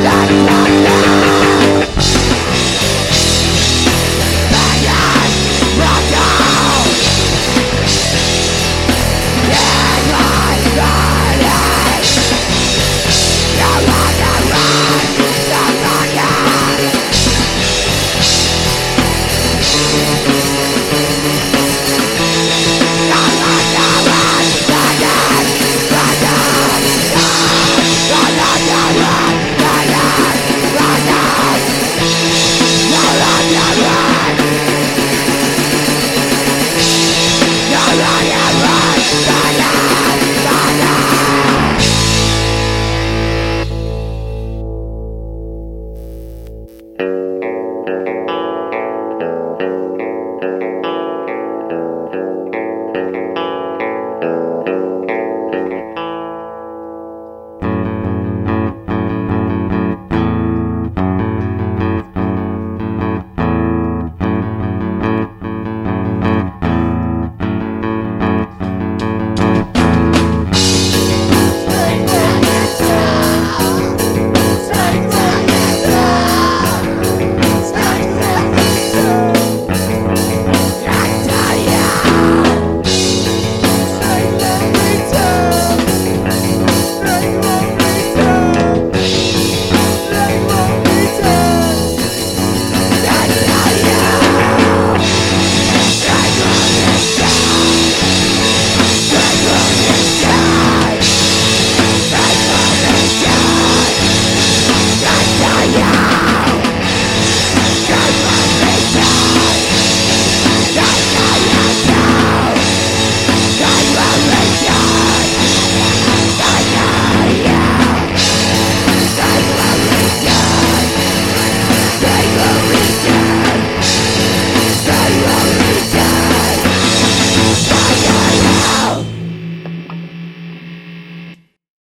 That